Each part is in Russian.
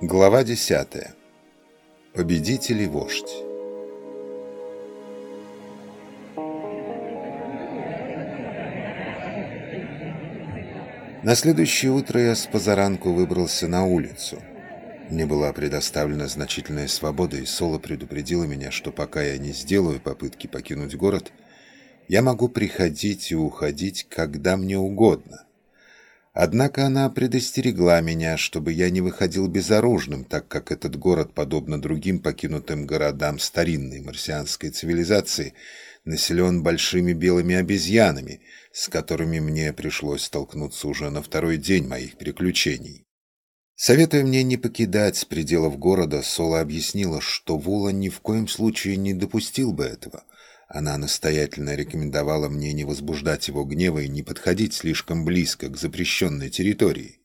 Глава 10. Победитель и вождь. На следующее утро я с позаранку выбрался на улицу. Мне была предоставлена значительная свобода, и Соло предупредила меня, что пока я не сделаю попытки покинуть город, я могу приходить и уходить, когда мне угодно – Однако она предостерегла меня, чтобы я не выходил безоружным, так как этот город, подобно другим покинутым городам старинной марсианской цивилизации, населен большими белыми обезьянами, с которыми мне пришлось столкнуться уже на второй день моих приключений. Советуя мне не покидать пределов города, Соло объяснила, что Вула ни в коем случае не допустил бы этого, она настоятельно рекомендовала мне не возбуждать его гнева и не подходить слишком близко к запрещенной территории.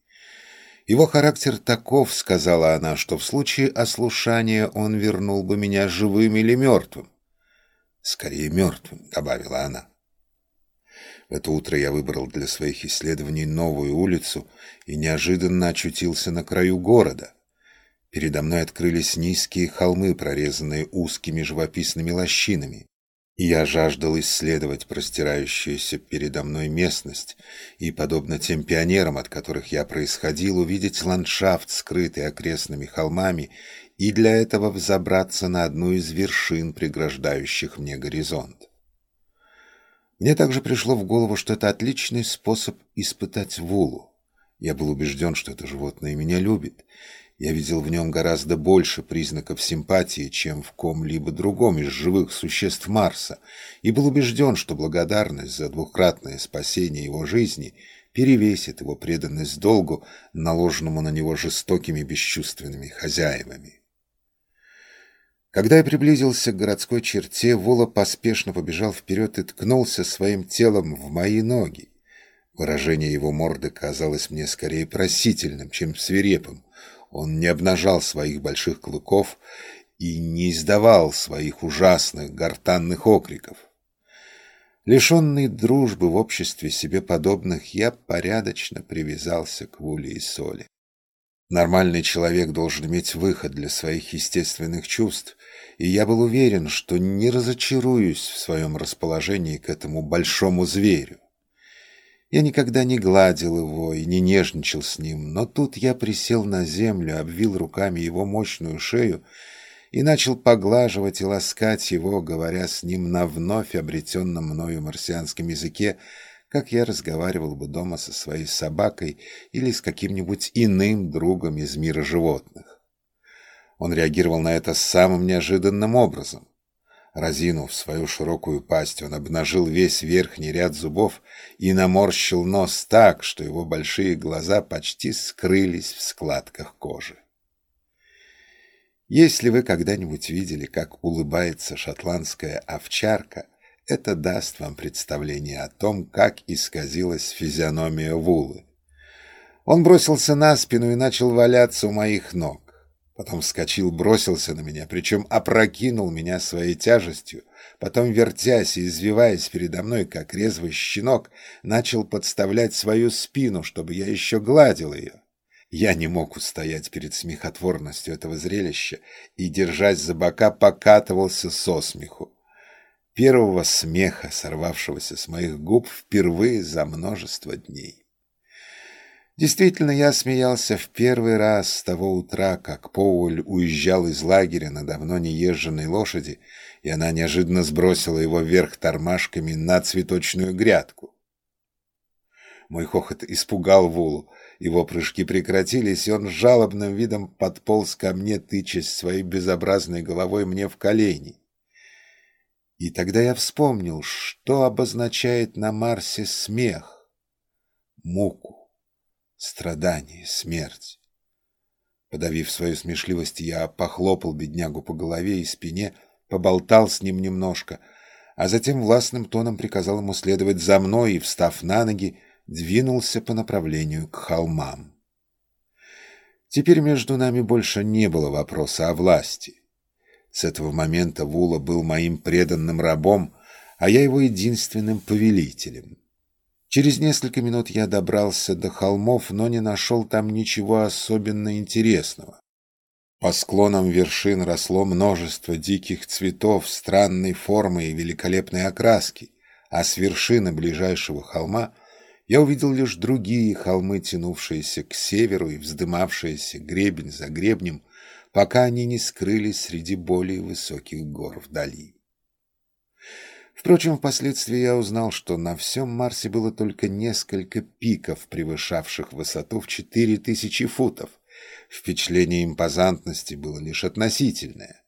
Его характер таков, сказала она, что в случае ослушания он вернул бы меня живым или мертвым. Скорее мертвым, добавила она. В это утро я выбрал для своих исследований новую улицу и неожиданно очутился на краю города. Передо мной открылись низкие холмы, прорезанные узкими живописными лощинами я жаждал исследовать простирающуюся передо мной местность и, подобно тем пионерам, от которых я происходил, увидеть ландшафт, скрытый окрестными холмами, и для этого взобраться на одну из вершин, преграждающих мне горизонт. Мне также пришло в голову, что это отличный способ испытать Вулу. Я был убежден, что это животное меня любит, я видел в нем гораздо больше признаков симпатии, чем в ком-либо другом из живых существ Марса, и был убежден, что благодарность за двукратное спасение его жизни перевесит его преданность долгу, наложенному на него жестокими бесчувственными хозяевами. Когда я приблизился к городской черте, Вола поспешно побежал вперед и ткнулся своим телом в мои ноги. Выражение его морды казалось мне скорее просительным, чем свирепым. Он не обнажал своих больших клыков и не издавал своих ужасных гортанных окриков. Лишенный дружбы в обществе себе подобных, я порядочно привязался к Вуле и Соли. Нормальный человек должен иметь выход для своих естественных чувств, и я был уверен, что не разочаруюсь в своем расположении к этому большому зверю. Я никогда не гладил его и не нежничал с ним, но тут я присел на землю, обвил руками его мощную шею и начал поглаживать и ласкать его, говоря с ним на вновь обретенном мною марсианском языке, как я разговаривал бы дома со своей собакой или с каким-нибудь иным другом из мира животных. Он реагировал на это самым неожиданным образом. Разинув свою широкую пасть, он обнажил весь верхний ряд зубов и наморщил нос так, что его большие глаза почти скрылись в складках кожи. Если вы когда-нибудь видели, как улыбается шотландская овчарка, это даст вам представление о том, как исказилась физиономия Вулы. Он бросился на спину и начал валяться у моих ног. Потом вскочил, бросился на меня, причем опрокинул меня своей тяжестью. Потом, вертясь и извиваясь передо мной, как резвый щенок, начал подставлять свою спину, чтобы я еще гладил ее. Я не мог устоять перед смехотворностью этого зрелища и, держась за бока, покатывался со смеху. Первого смеха, сорвавшегося с моих губ впервые за множество дней. Действительно, я смеялся в первый раз с того утра, как Поуль уезжал из лагеря на давно неезженной лошади, и она неожиданно сбросила его вверх тормашками на цветочную грядку. Мой хохот испугал Вулу, его прыжки прекратились, и он с жалобным видом подполз ко мне, тычась своей безобразной головой мне в колени. И тогда я вспомнил, что обозначает на Марсе смех, муку страдание, смерть. Подавив свою смешливость, я похлопал беднягу по голове и спине, поболтал с ним немножко, а затем властным тоном приказал ему следовать за мной и, встав на ноги, двинулся по направлению к холмам. Теперь между нами больше не было вопроса о власти. С этого момента Вула был моим преданным рабом, а я его единственным повелителем. Через несколько минут я добрался до холмов, но не нашел там ничего особенно интересного. По склонам вершин росло множество диких цветов странной формы и великолепной окраски, а с вершины ближайшего холма я увидел лишь другие холмы, тянувшиеся к северу и вздымавшиеся гребень за гребнем, пока они не скрылись среди более высоких гор вдали. Впрочем, впоследствии я узнал, что на всем Марсе было только несколько пиков, превышавших высоту в четыре тысячи футов, впечатление импозантности было лишь относительное.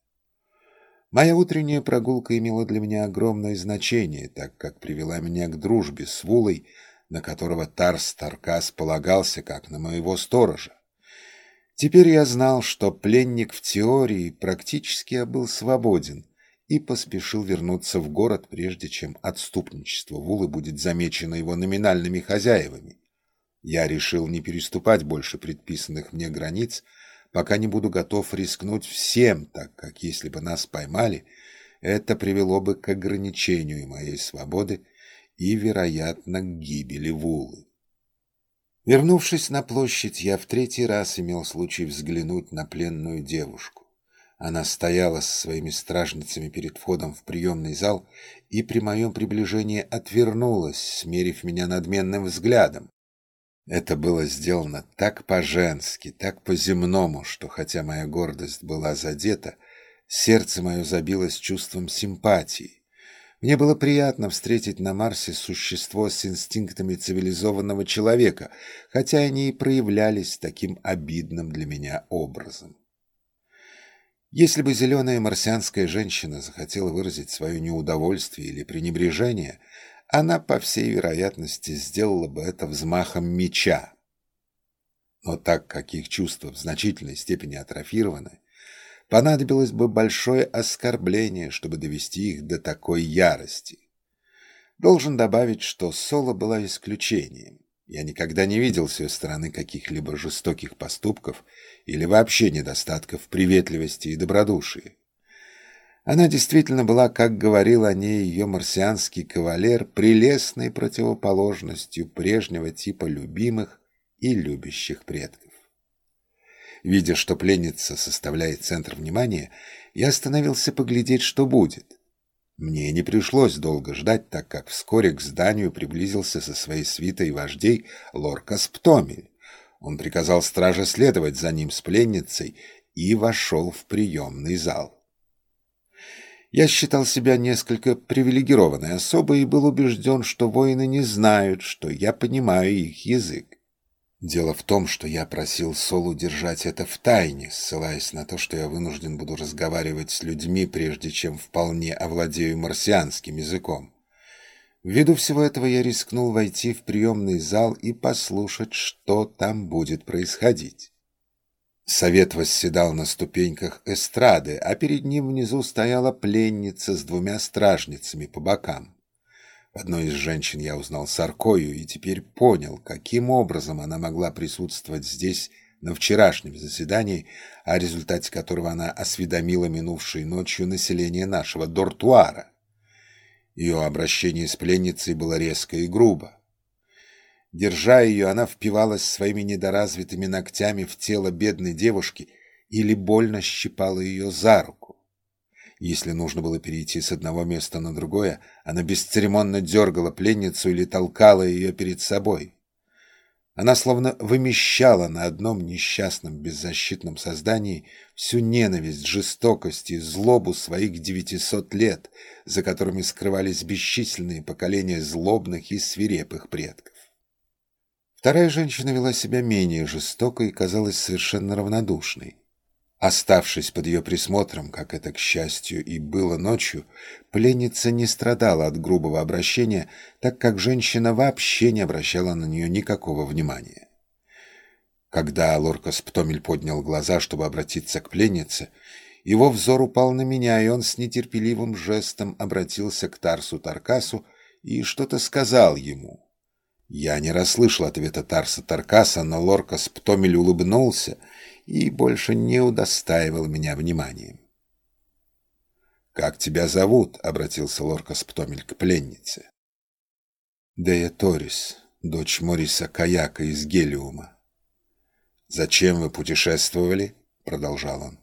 Моя утренняя прогулка имела для меня огромное значение, так как привела меня к дружбе с Вулой, на которого Тарс Таркас полагался как на моего сторожа. Теперь я знал, что пленник в теории практически был свободен и поспешил вернуться в город, прежде чем отступничество Вулы будет замечено его номинальными хозяевами. Я решил не переступать больше предписанных мне границ, пока не буду готов рискнуть всем, так как если бы нас поймали, это привело бы к ограничению моей свободы и, вероятно, к гибели Вулы. Вернувшись на площадь, я в третий раз имел случай взглянуть на пленную девушку. Она стояла со своими стражницами перед входом в приемный зал и при моем приближении отвернулась, смерив меня надменным взглядом. Это было сделано так по-женски, так по-земному, что хотя моя гордость была задета, сердце мое забилось чувством симпатии. Мне было приятно встретить на Марсе существо с инстинктами цивилизованного человека, хотя они и проявлялись таким обидным для меня образом. Если бы зеленая марсианская женщина захотела выразить свое неудовольствие или пренебрежение, она, по всей вероятности, сделала бы это взмахом меча. Но так как их чувства в значительной степени атрофированы, понадобилось бы большое оскорбление, чтобы довести их до такой ярости. Должен добавить, что Соло была исключением. Я никогда не видел с ее стороны каких-либо жестоких поступков или вообще недостатков приветливости и добродушия. Она действительно была, как говорил о ней ее марсианский кавалер, прелестной противоположностью прежнего типа любимых и любящих предков. Видя, что пленница составляет центр внимания, я остановился поглядеть, что будет. Мне не пришлось долго ждать, так как вскоре к зданию приблизился со своей свитой вождей Лоркас Птомель. Он приказал страже следовать за ним с пленницей и вошел в приемный зал. Я считал себя несколько привилегированной особой и был убежден, что воины не знают, что я понимаю их язык. Дело в том, что я просил Солу держать это в тайне, ссылаясь на то, что я вынужден буду разговаривать с людьми, прежде чем вполне овладею марсианским языком. Ввиду всего этого я рискнул войти в приемный зал и послушать, что там будет происходить. Совет восседал на ступеньках эстрады, а перед ним внизу стояла пленница с двумя стражницами по бокам. Одной из женщин я узнал Саркою и теперь понял, каким образом она могла присутствовать здесь на вчерашнем заседании, о результате которого она осведомила минувшей ночью население нашего дортуара. Ее обращение с пленницей было резко и грубо. Держа ее, она впивалась своими недоразвитыми ногтями в тело бедной девушки или больно щипала ее за руку. Если нужно было перейти с одного места на другое, она бесцеремонно дергала пленницу или толкала ее перед собой. Она словно вымещала на одном несчастном беззащитном создании всю ненависть, жестокость и злобу своих девятисот лет, за которыми скрывались бесчисленные поколения злобных и свирепых предков. Вторая женщина вела себя менее жестоко и казалась совершенно равнодушной. Оставшись под ее присмотром, как это, к счастью, и было ночью, пленница не страдала от грубого обращения, так как женщина вообще не обращала на нее никакого внимания. Когда Лоркас Птомель поднял глаза, чтобы обратиться к пленнице, его взор упал на меня, и он с нетерпеливым жестом обратился к Тарсу Таркасу и что-то сказал ему. Я не расслышал ответа Тарса Таркаса, но Лоркас Птомель улыбнулся и больше не удостаивал меня вниманием. «Как тебя зовут?» — обратился Лоркас Птомель к пленнице. «Дея Торис, дочь Мориса Каяка из Гелиума». «Зачем вы путешествовали?» — продолжал он.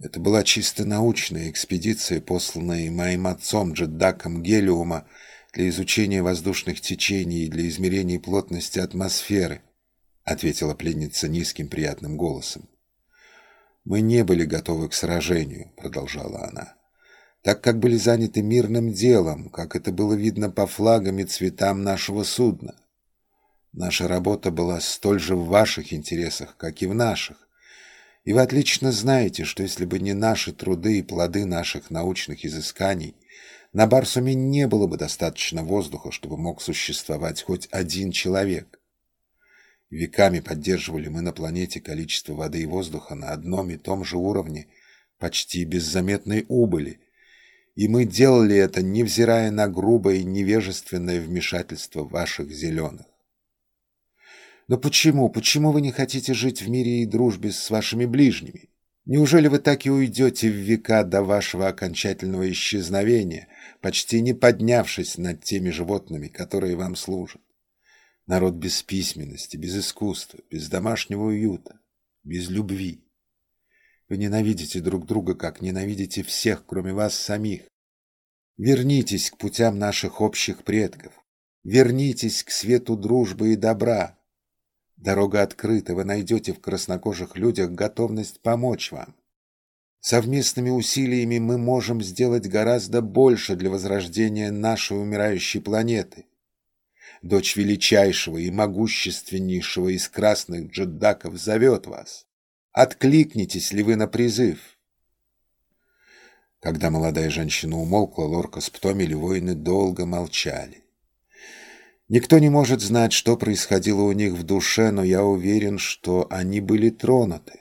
Это была чисто научная экспедиция, посланная моим отцом Джеддаком Гелиума для изучения воздушных течений и для измерения плотности атмосферы, ответила пленница низким приятным голосом. «Мы не были готовы к сражению», — продолжала она, «так как были заняты мирным делом, как это было видно по флагам и цветам нашего судна. Наша работа была столь же в ваших интересах, как и в наших. И вы отлично знаете, что если бы не наши труды и плоды наших научных изысканий, на Барсуме не было бы достаточно воздуха, чтобы мог существовать хоть один человек. Веками поддерживали мы на планете количество воды и воздуха на одном и том же уровне, почти без заметной убыли, и мы делали это, невзирая на грубое и невежественное вмешательство ваших зеленых. Но почему, почему вы не хотите жить в мире и дружбе с вашими ближними? Неужели вы так и уйдете в века до вашего окончательного исчезновения, почти не поднявшись над теми животными, которые вам служат? Народ без письменности, без искусства, без домашнего уюта, без любви. Вы ненавидите друг друга, как ненавидите всех, кроме вас самих. Вернитесь к путям наших общих предков. Вернитесь к свету дружбы и добра. Дорога открыта, вы найдете в краснокожих людях готовность помочь вам. Совместными усилиями мы можем сделать гораздо больше для возрождения нашей умирающей планеты. Дочь величайшего и могущественнейшего из красных джеддаков зовет вас. Откликнитесь ли вы на призыв? Когда молодая женщина умолкла, Лорка с Птомель воины долго молчали. Никто не может знать, что происходило у них в душе, но я уверен, что они были тронуты.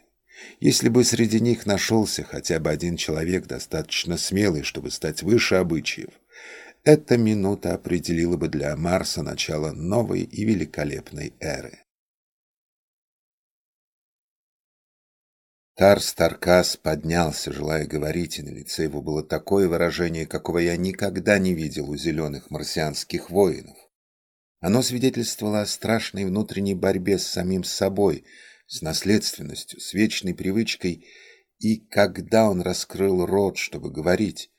Если бы среди них нашелся хотя бы один человек, достаточно смелый, чтобы стать выше обычаев, эта минута определила бы для Марса начало новой и великолепной эры. Тарс Таркас поднялся, желая говорить, и на лице его было такое выражение, какого я никогда не видел у зеленых марсианских воинов. Оно свидетельствовало о страшной внутренней борьбе с самим собой, с наследственностью, с вечной привычкой, и когда он раскрыл рот, чтобы говорить,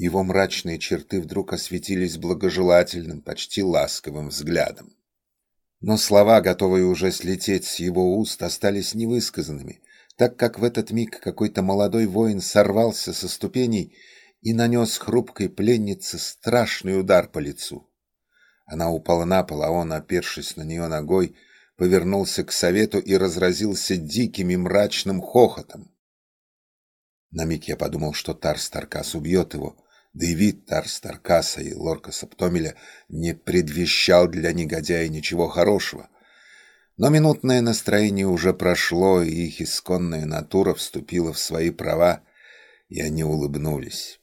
его мрачные черты вдруг осветились благожелательным, почти ласковым взглядом. Но слова, готовые уже слететь с его уст, остались невысказанными, так как в этот миг какой-то молодой воин сорвался со ступеней и нанес хрупкой пленнице страшный удар по лицу. Она упала на пол, а он, опершись на нее ногой, повернулся к совету и разразился диким и мрачным хохотом. На миг я подумал, что Тарс Таркас убьет его, да и вид Тарс Таркаса и Лорка Саптомеля не предвещал для негодяя ничего хорошего. Но минутное настроение уже прошло, и их исконная натура вступила в свои права, и они улыбнулись.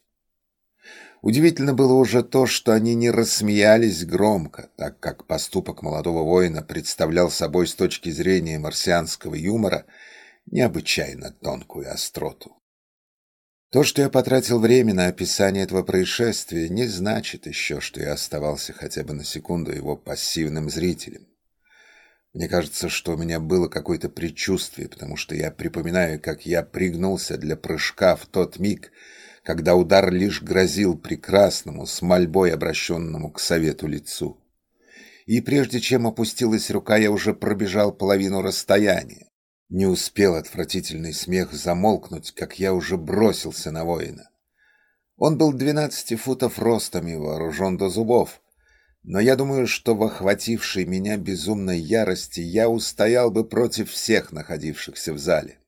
Удивительно было уже то, что они не рассмеялись громко, так как поступок молодого воина представлял собой с точки зрения марсианского юмора необычайно тонкую остроту. То, что я потратил время на описание этого происшествия, не значит еще, что я оставался хотя бы на секунду его пассивным зрителем. Мне кажется, что у меня было какое-то предчувствие, потому что я припоминаю, как я пригнулся для прыжка в тот миг, когда удар лишь грозил прекрасному, с мольбой обращенному к совету лицу. И прежде чем опустилась рука, я уже пробежал половину расстояния. Не успел отвратительный смех замолкнуть, как я уже бросился на воина. Он был двенадцати футов ростом и вооружен до зубов, но я думаю, что в охватившей меня безумной ярости я устоял бы против всех находившихся в зале.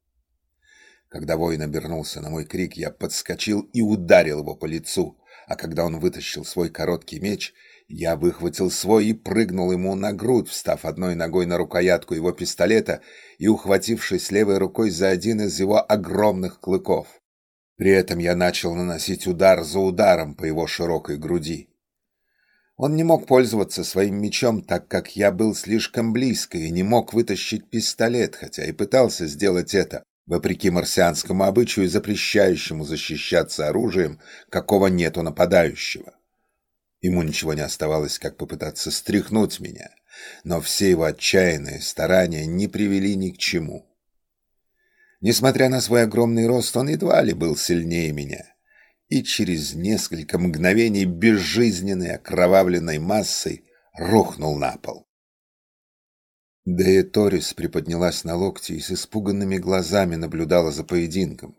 Когда воин обернулся на мой крик, я подскочил и ударил его по лицу, а когда он вытащил свой короткий меч, я выхватил свой и прыгнул ему на грудь, встав одной ногой на рукоятку его пистолета и ухватившись левой рукой за один из его огромных клыков. При этом я начал наносить удар за ударом по его широкой груди. Он не мог пользоваться своим мечом, так как я был слишком близко и не мог вытащить пистолет, хотя и пытался сделать это, вопреки марсианскому обычаю, запрещающему защищаться оружием, какого нет у нападающего. Ему ничего не оставалось, как попытаться стряхнуть меня, но все его отчаянные старания не привели ни к чему. Несмотря на свой огромный рост, он едва ли был сильнее меня, и через несколько мгновений безжизненной окровавленной массой рухнул на пол. Дея Торис приподнялась на локти и с испуганными глазами наблюдала за поединком.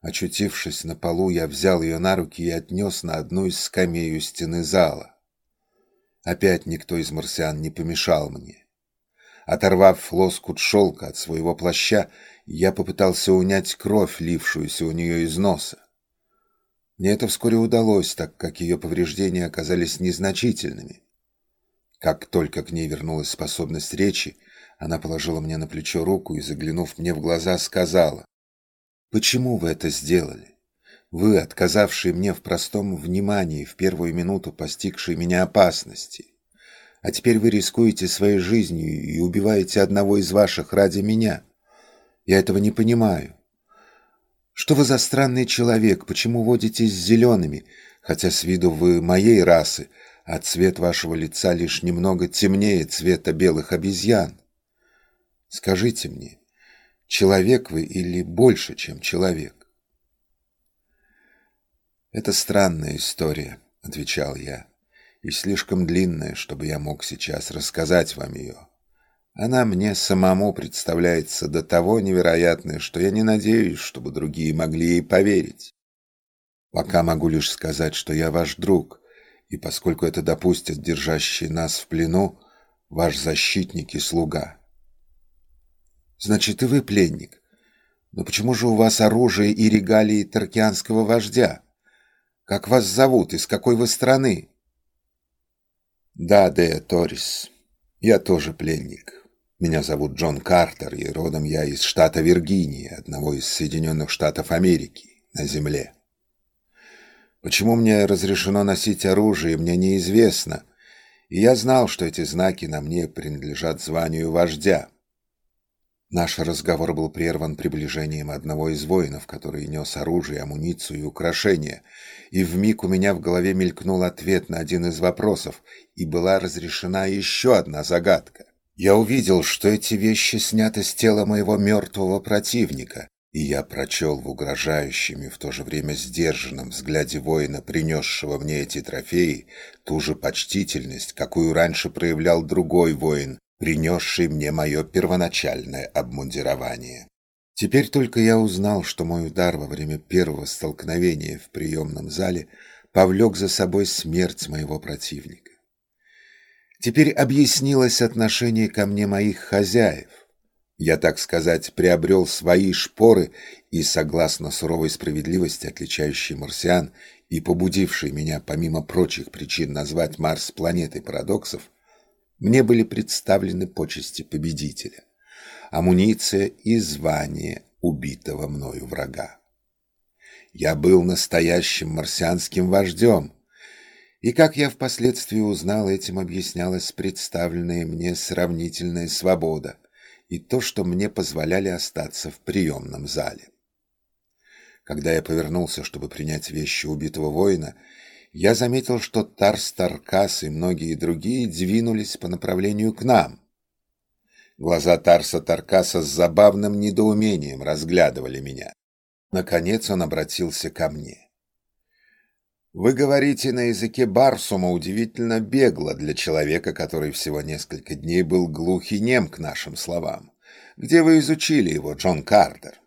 Очутившись на полу, я взял ее на руки и отнес на одну из скамей у стены зала. Опять никто из марсиан не помешал мне. Оторвав лоскут шелка от своего плаща, я попытался унять кровь, лившуюся у нее из носа. Мне это вскоре удалось, так как ее повреждения оказались незначительными. Как только к ней вернулась способность речи, она положила мне на плечо руку и, заглянув мне в глаза, сказала, Почему вы это сделали? Вы, отказавшие мне в простом внимании в первую минуту постигшей меня опасности. А теперь вы рискуете своей жизнью и убиваете одного из ваших ради меня. Я этого не понимаю. Что вы за странный человек? Почему водитесь с зелеными, хотя с виду вы моей расы, а цвет вашего лица лишь немного темнее цвета белых обезьян? Скажите мне, Человек вы или больше, чем человек? «Это странная история», — отвечал я, «и слишком длинная, чтобы я мог сейчас рассказать вам ее. Она мне самому представляется до того невероятной, что я не надеюсь, чтобы другие могли ей поверить. Пока могу лишь сказать, что я ваш друг, и поскольку это допустят держащие нас в плену, ваш защитник и слуга». Значит, и вы пленник. Но почему же у вас оружие и регалии таркианского вождя? Как вас зовут? Из какой вы страны? Да, Дея Торис. Я тоже пленник. Меня зовут Джон Картер, и родом я из штата Виргиния, одного из Соединенных Штатов Америки, на Земле. Почему мне разрешено носить оружие, мне неизвестно, и я знал, что эти знаки на мне принадлежат званию вождя. Наш разговор был прерван приближением одного из воинов, который нес оружие, амуницию и украшения, и вмиг у меня в голове мелькнул ответ на один из вопросов, и была разрешена еще одна загадка. Я увидел, что эти вещи сняты с тела моего мертвого противника, и я прочел в угрожающем и в то же время сдержанном взгляде воина, принесшего мне эти трофеи, ту же почтительность, какую раньше проявлял другой воин, принесший мне мое первоначальное обмундирование. Теперь только я узнал, что мой удар во время первого столкновения в приемном зале повлек за собой смерть моего противника. Теперь объяснилось отношение ко мне моих хозяев. Я, так сказать, приобрел свои шпоры и, согласно суровой справедливости, отличающей марсиан и побудившей меня, помимо прочих причин, назвать Марс планетой парадоксов, мне были представлены почести победителя, амуниция и звание убитого мною врага. Я был настоящим марсианским вождем, и, как я впоследствии узнал, этим объяснялась представленная мне сравнительная свобода и то, что мне позволяли остаться в приемном зале. Когда я повернулся, чтобы принять вещи убитого воина, я заметил, что Тарс Таркас и многие другие двинулись по направлению к нам. Глаза Тарса Таркаса с забавным недоумением разглядывали меня. Наконец он обратился ко мне. «Вы говорите на языке Барсума удивительно бегло для человека, который всего несколько дней был глух и нем к нашим словам. Где вы изучили его, Джон Картер?»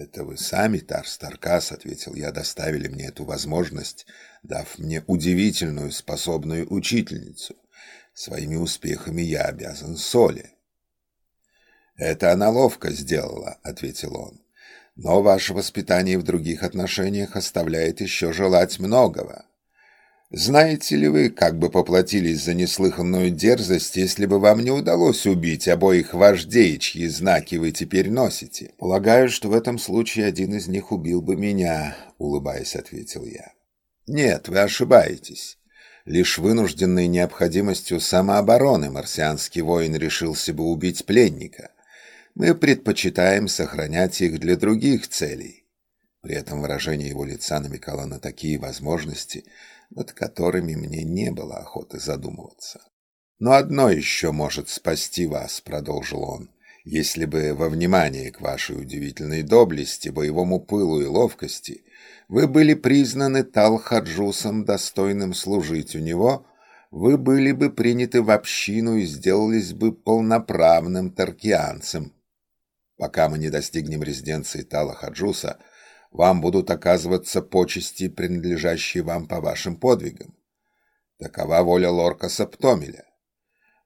«Это вы сами, Тарс Таркас», — ответил я, — «доставили мне эту возможность, дав мне удивительную способную учительницу. Своими успехами я обязан Соли». «Это она ловко сделала», — ответил он. «Но ваше воспитание в других отношениях оставляет еще желать многого. Знаете ли вы, как бы поплатились за неслыханную дерзость, если бы вам не удалось убить обоих вождей, чьи знаки вы теперь носите? Полагаю, что в этом случае один из них убил бы меня, улыбаясь, ответил я. Нет, вы ошибаетесь. Лишь вынужденной необходимостью самообороны марсианский воин решился бы убить пленника. Мы предпочитаем сохранять их для других целей. При этом выражение его лица намекало на такие возможности, над которыми мне не было охоты задумываться. «Но одно еще может спасти вас», — продолжил он, «если бы во внимание к вашей удивительной доблести, боевому пылу и ловкости вы были признаны Талхаджусом, достойным служить у него, вы были бы приняты в общину и сделались бы полноправным таркианцем. Пока мы не достигнем резиденции Талхаджуса, вам будут оказываться почести, принадлежащие вам по вашим подвигам. Такова воля Лорка Саптомеля.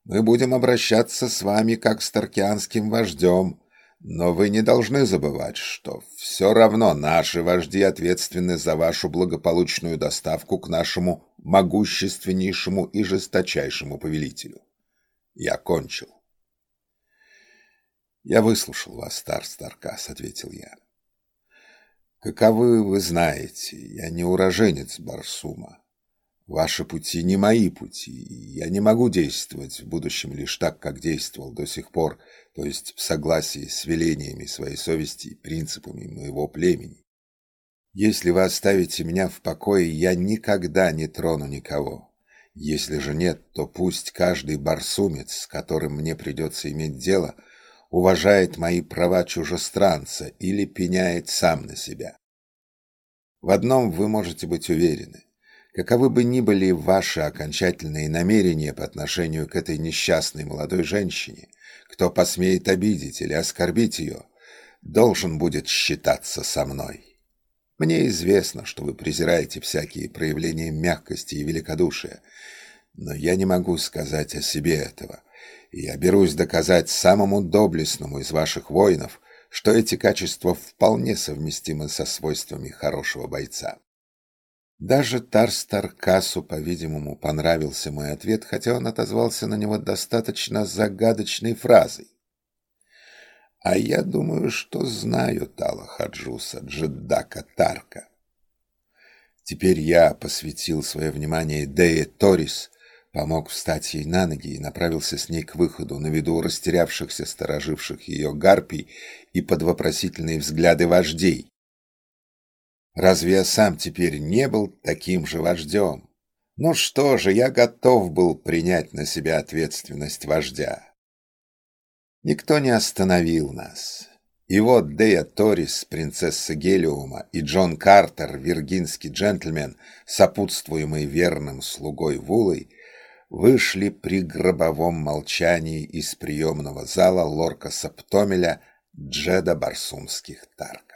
Мы будем обращаться с вами как с таркианским вождем, но вы не должны забывать, что все равно наши вожди ответственны за вашу благополучную доставку к нашему могущественнейшему и жесточайшему повелителю. Я кончил. «Я выслушал вас, стар Старкас», — ответил я. «Каковы вы знаете, я не уроженец Барсума. Ваши пути не мои пути, и я не могу действовать в будущем лишь так, как действовал до сих пор, то есть в согласии с велениями своей совести и принципами моего племени. Если вы оставите меня в покое, я никогда не трону никого. Если же нет, то пусть каждый барсумец, с которым мне придется иметь дело, уважает мои права чужестранца или пеняет сам на себя. В одном вы можете быть уверены. Каковы бы ни были ваши окончательные намерения по отношению к этой несчастной молодой женщине, кто посмеет обидеть или оскорбить ее, должен будет считаться со мной. Мне известно, что вы презираете всякие проявления мягкости и великодушия, но я не могу сказать о себе этого, я берусь доказать самому доблестному из ваших воинов, что эти качества вполне совместимы со свойствами хорошего бойца. Даже Тарстаркасу, по-видимому, понравился мой ответ, хотя он отозвался на него достаточно загадочной фразой. А я думаю, что знаю Тала Хаджуса, Джеддака Тарка. Теперь я посвятил свое внимание Дее Торис, помог встать ей на ноги и направился с ней к выходу на виду растерявшихся, стороживших ее гарпий и под вопросительные взгляды вождей, Разве я сам теперь не был таким же вождем? Ну что же, я готов был принять на себя ответственность вождя. Никто не остановил нас. И вот Дея Торис, принцесса Гелиума, и Джон Картер, виргинский джентльмен, сопутствуемый верным слугой Вулой, вышли при гробовом молчании из приемного зала лорка Саптомеля Джеда Барсумских Тарков.